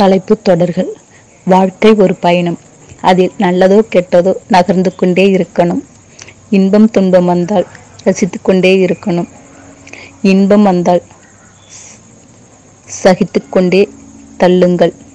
தலைப்பு தொடர்கள். வாழ்க்கை ஒரு பயணம். அதில் நல்லதோ கெட்டதோ நகர்ந்து கொண்டே இருக்கணும். இன்பம் துன்பம் வந்தால் ரசித்து கொண்டே இருக்கணும். இன்பம் வந்தால் சகித்து கொண்டே தள்ளுங்கள்.